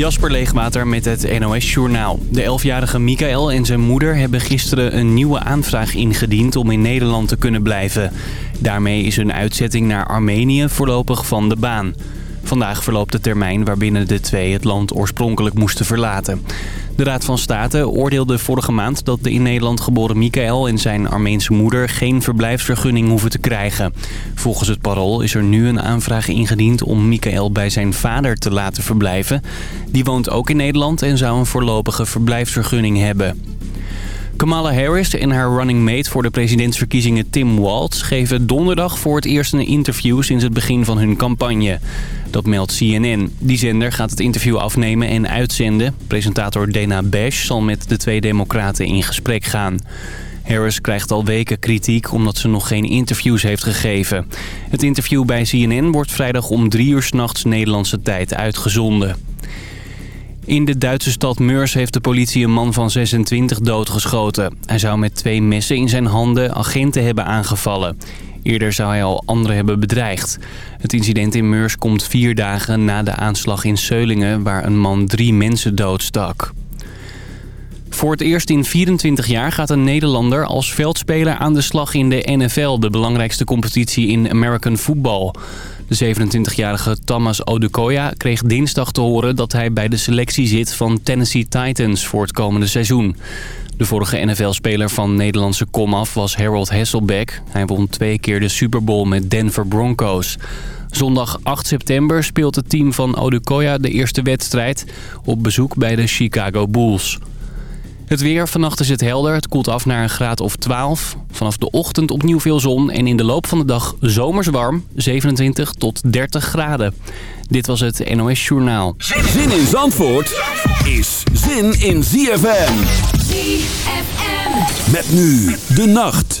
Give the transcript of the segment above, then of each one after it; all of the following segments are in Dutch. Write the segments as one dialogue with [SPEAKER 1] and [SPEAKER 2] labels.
[SPEAKER 1] Jasper Leegwater met het NOS Journaal. De 11-jarige Michael en zijn moeder hebben gisteren een nieuwe aanvraag ingediend om in Nederland te kunnen blijven. Daarmee is hun uitzetting naar Armenië voorlopig van de baan. Vandaag verloopt de termijn waarbinnen de twee het land oorspronkelijk moesten verlaten. De Raad van State oordeelde vorige maand dat de in Nederland geboren Michael en zijn Armeense moeder geen verblijfsvergunning hoeven te krijgen. Volgens het parool is er nu een aanvraag ingediend om Michael bij zijn vader te laten verblijven. Die woont ook in Nederland en zou een voorlopige verblijfsvergunning hebben. Kamala Harris en haar running mate voor de presidentsverkiezingen Tim Walz... geven donderdag voor het eerst een interview sinds het begin van hun campagne. Dat meldt CNN. Die zender gaat het interview afnemen en uitzenden. Presentator Dana Bash zal met de twee democraten in gesprek gaan. Harris krijgt al weken kritiek omdat ze nog geen interviews heeft gegeven. Het interview bij CNN wordt vrijdag om drie uur s'nachts Nederlandse tijd uitgezonden. In de Duitse stad Meurs heeft de politie een man van 26 doodgeschoten. Hij zou met twee messen in zijn handen agenten hebben aangevallen. Eerder zou hij al anderen hebben bedreigd. Het incident in Meurs komt vier dagen na de aanslag in Seulingen... waar een man drie mensen doodstak. Voor het eerst in 24 jaar gaat een Nederlander als veldspeler aan de slag in de NFL... de belangrijkste competitie in American Football. De 27-jarige Thomas Odukoya kreeg dinsdag te horen dat hij bij de selectie zit van Tennessee Titans voor het komende seizoen. De vorige NFL-speler van Nederlandse komaf was Harold Hasselbeck. Hij won twee keer de Super Bowl met Denver Broncos. Zondag 8 september speelt het team van Odukoya de eerste wedstrijd op bezoek bij de Chicago Bulls. Het weer, vannacht is het helder. Het koelt af naar een graad of 12. Vanaf de ochtend opnieuw veel zon en in de loop van de dag zomers warm. 27 tot 30 graden. Dit was het NOS Journaal.
[SPEAKER 2] Zin in Zandvoort is zin in ZFM.
[SPEAKER 3] ZFM.
[SPEAKER 2] Met nu de nacht.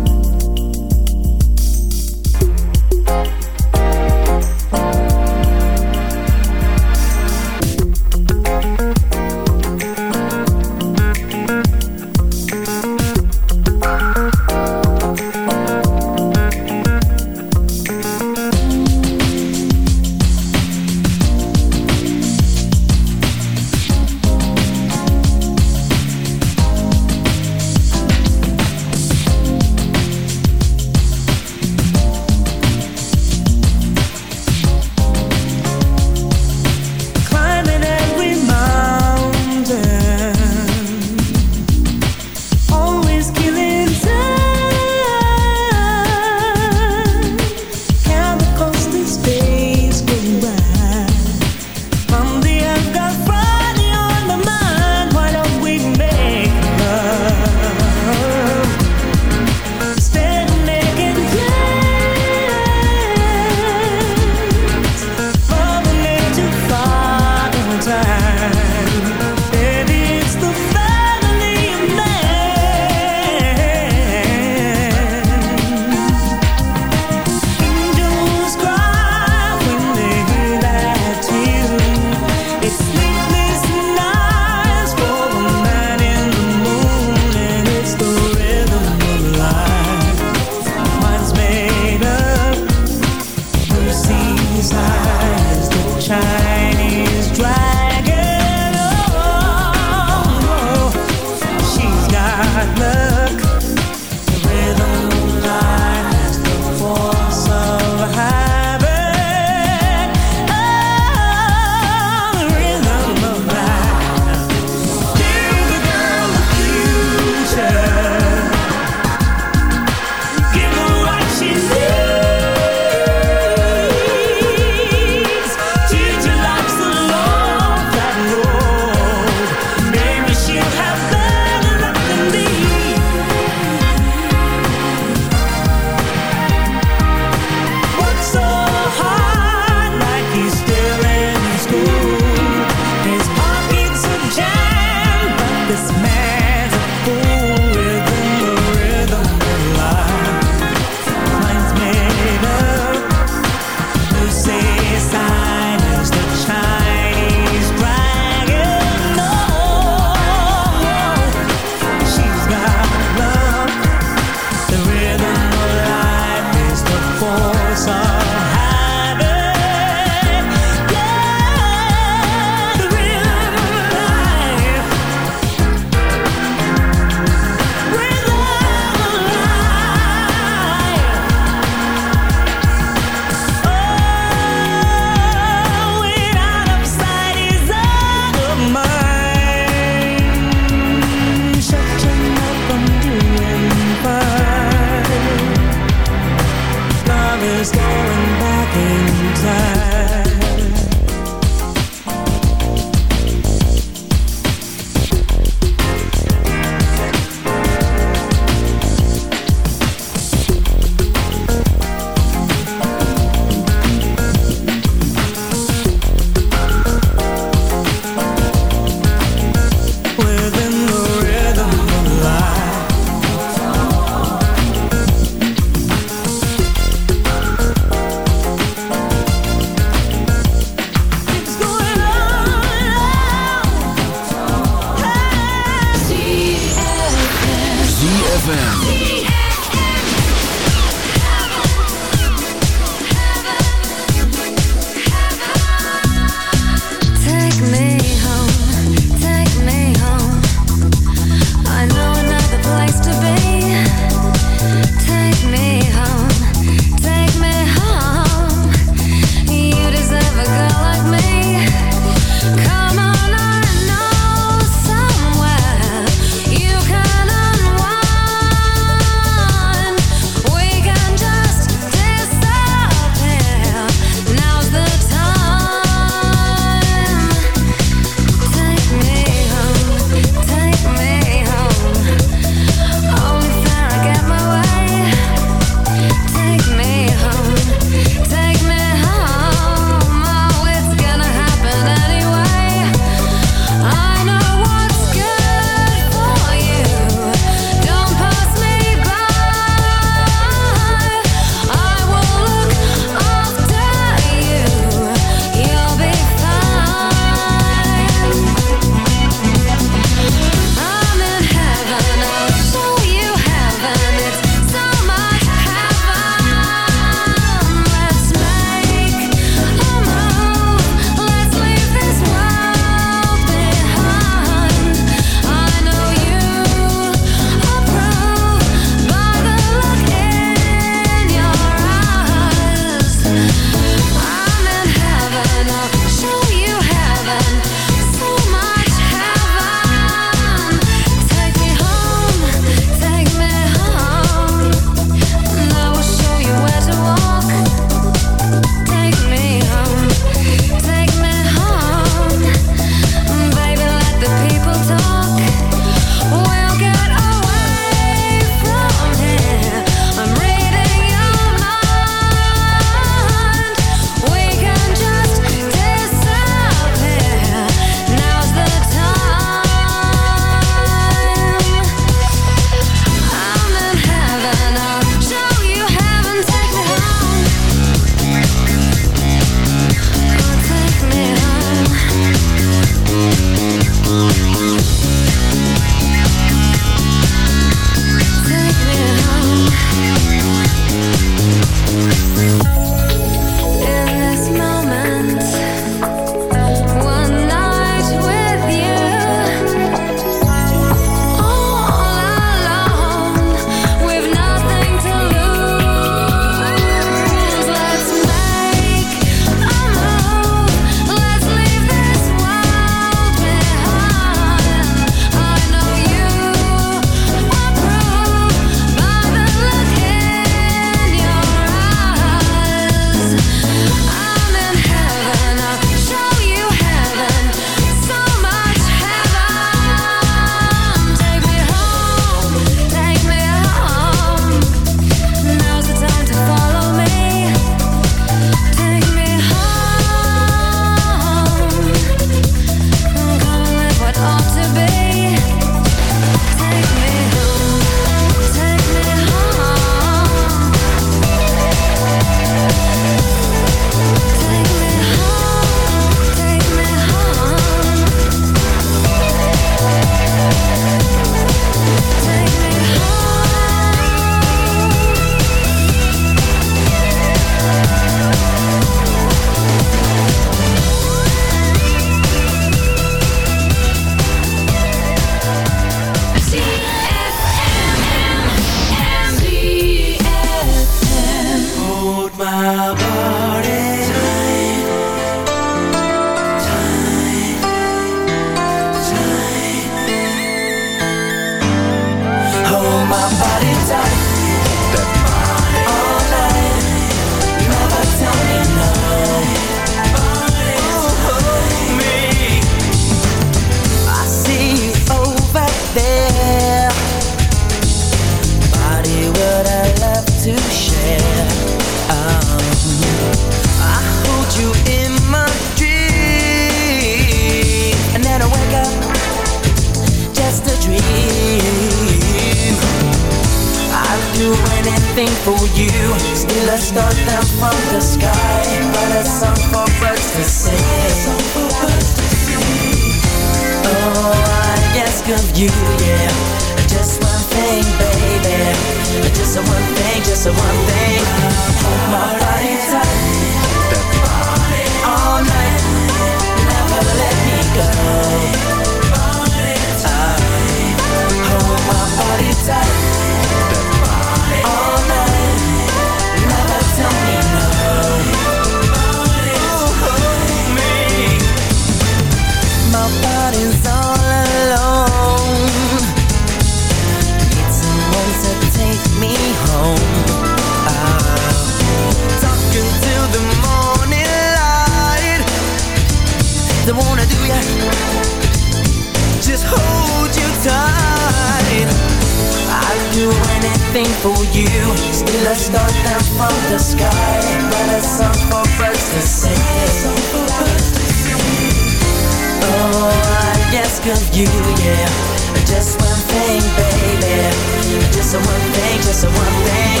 [SPEAKER 3] just a one thing, just a one thing.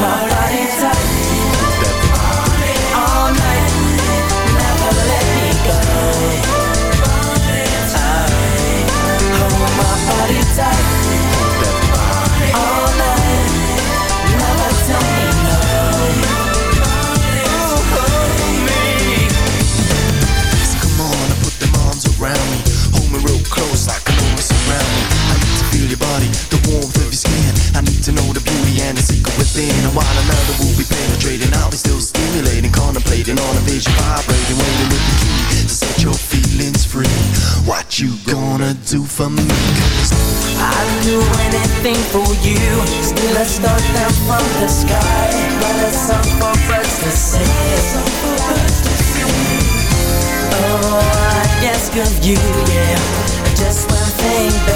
[SPEAKER 3] My let's start down from the sky. Write a song for birds to sing Oh, I ask of you, yeah. Just one thing, baby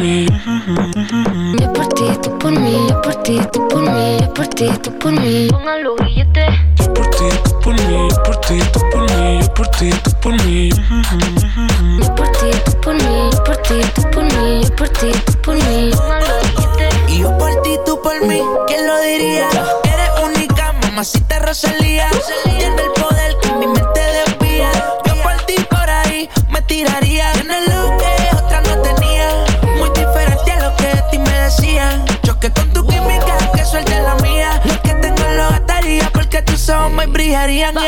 [SPEAKER 4] mí. Yo por ti, tú por mí,
[SPEAKER 5] yo por ti, tú por mí, yo por ti, tú por mí. Pongan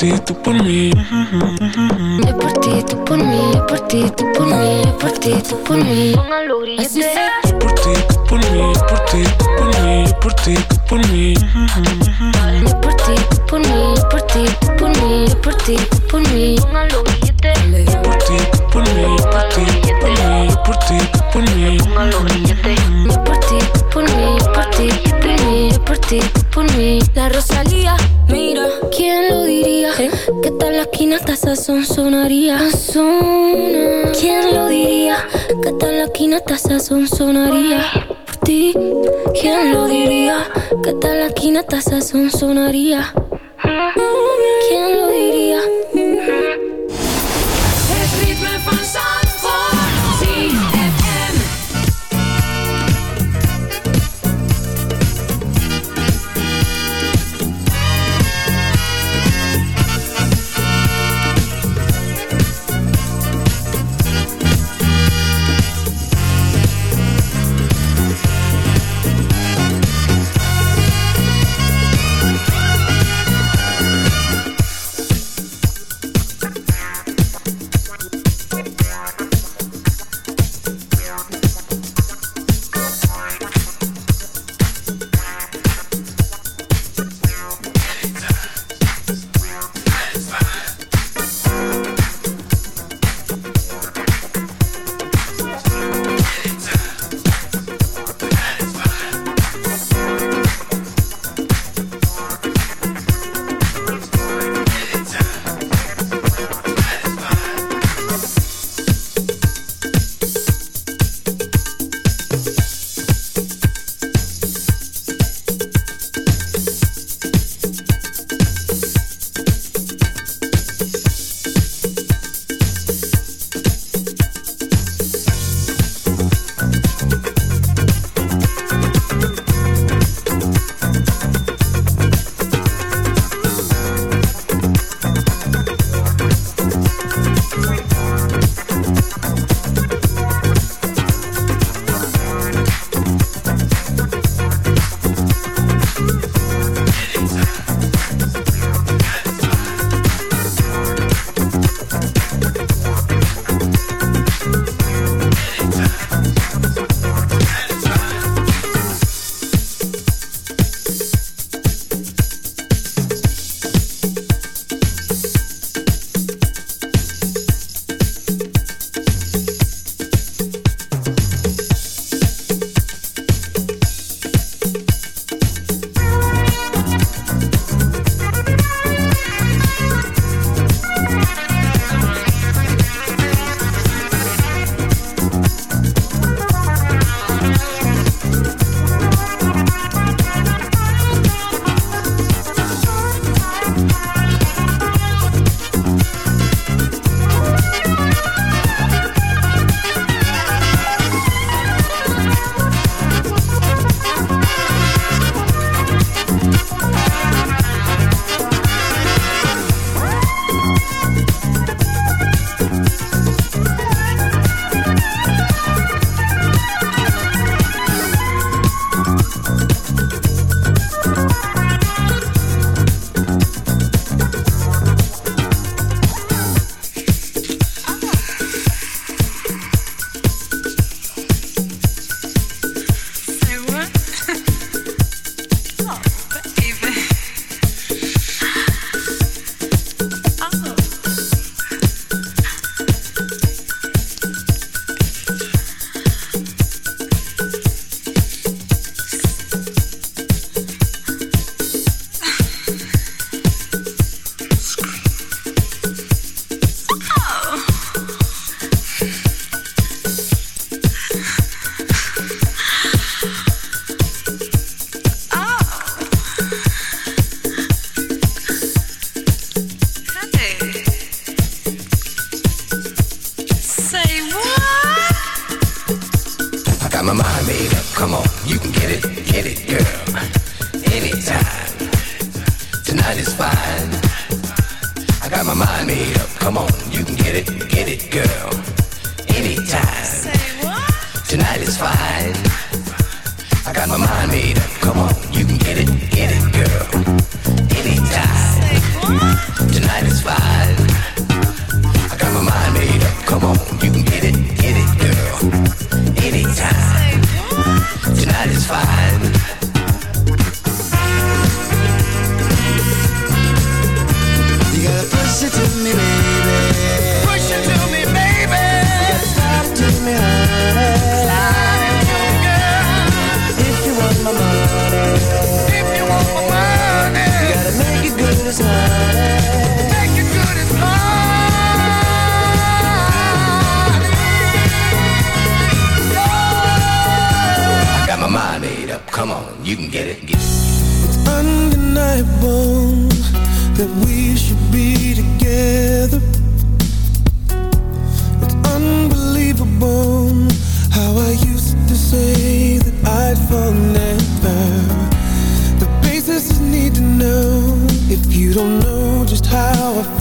[SPEAKER 6] ti, tú
[SPEAKER 4] por mí. Yo por ti, tú por mí, yo por ti, tú por mí,
[SPEAKER 5] yo por ti, tú por mí. Los grilletes.
[SPEAKER 4] Yo por ti, tú por mí, yo por ti, tú por mí, yo por ti, tú por mí.
[SPEAKER 5] Yo por ti, tú por mí, yo por ti, tú por mí, yo por ti, tú por mí.
[SPEAKER 4] Yo por ti, tú por mí, yo por ti, tú por mí, yo por ti, tú por mí.
[SPEAKER 5] Yo por ti, tú por mí, yo por ti, tú por mí, yo por ti, tú por mí. La Rosalía, ¿quién lo diría? Que tal la esquina hasta sazón sonaría. Sazona. ¿Quién lo diría? Que tal la esquina hasta sazón sonaría. Por ti, ¿quién lo diría? Que tal la esquina hasta sazón sonaría. ¿Quién
[SPEAKER 7] that we should be together. It's unbelievable how I used to say that I'd fall never. The need to know if you don't know just how I feel.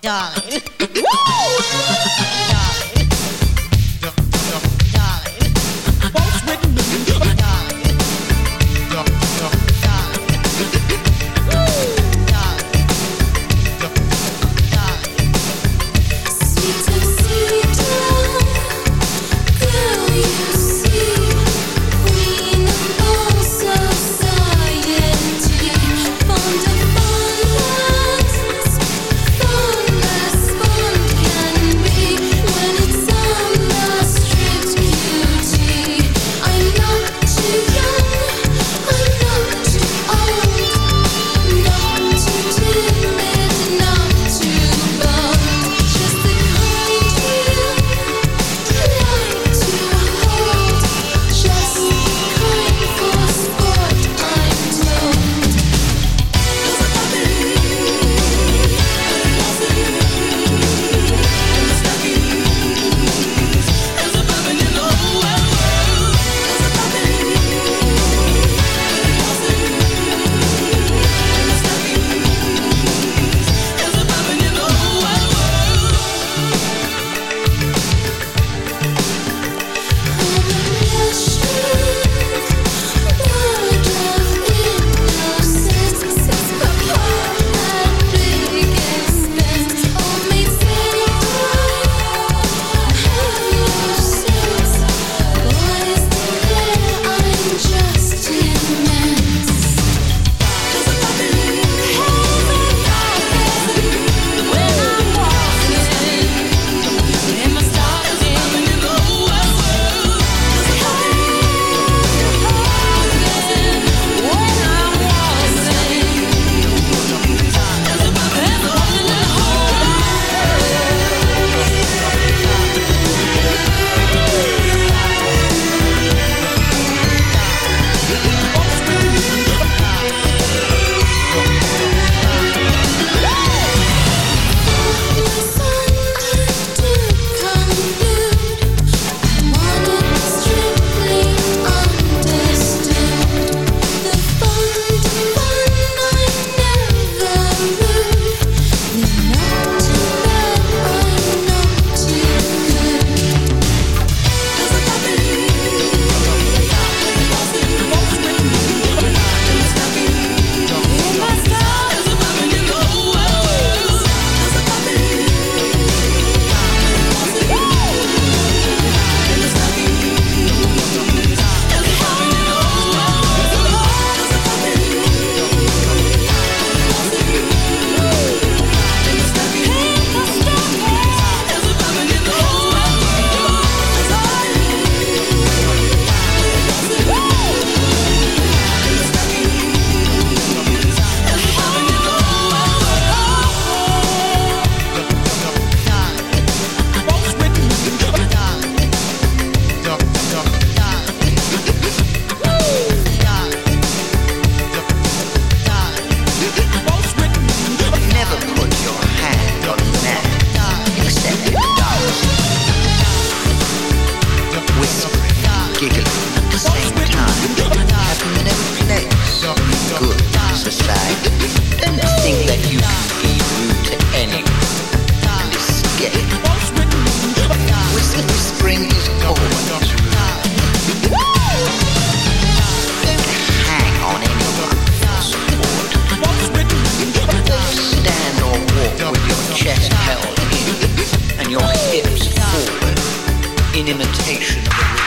[SPEAKER 7] ja. in imitation of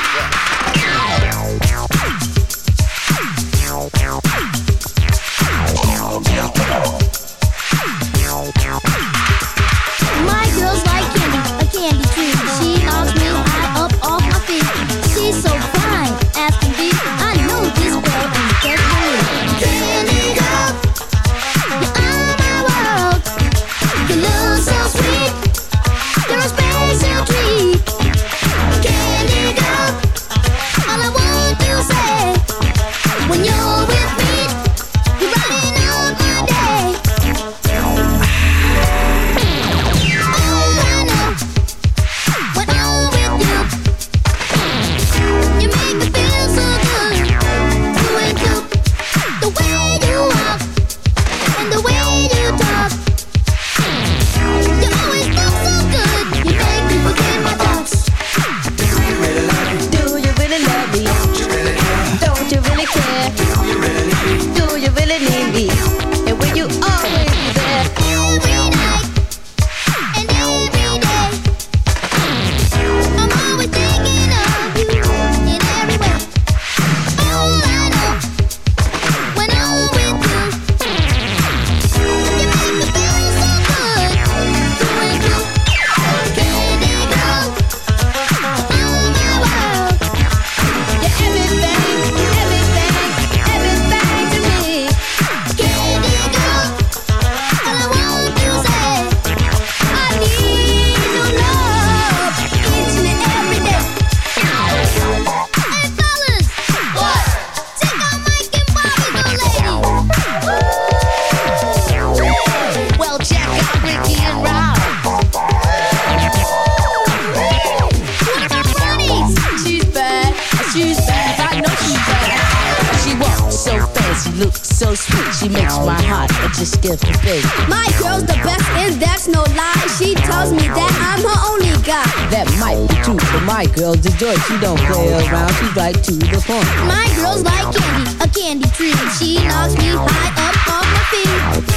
[SPEAKER 7] my heart it just
[SPEAKER 8] skip a beat.
[SPEAKER 9] My girl's the best, and that's no lie. She tells me that I'm her only guy.
[SPEAKER 8] That might be true, but my girl's a joy. She don't play around, she's right to the point.
[SPEAKER 9] My girl's like candy, a candy tree. She knocks me high up off my feet.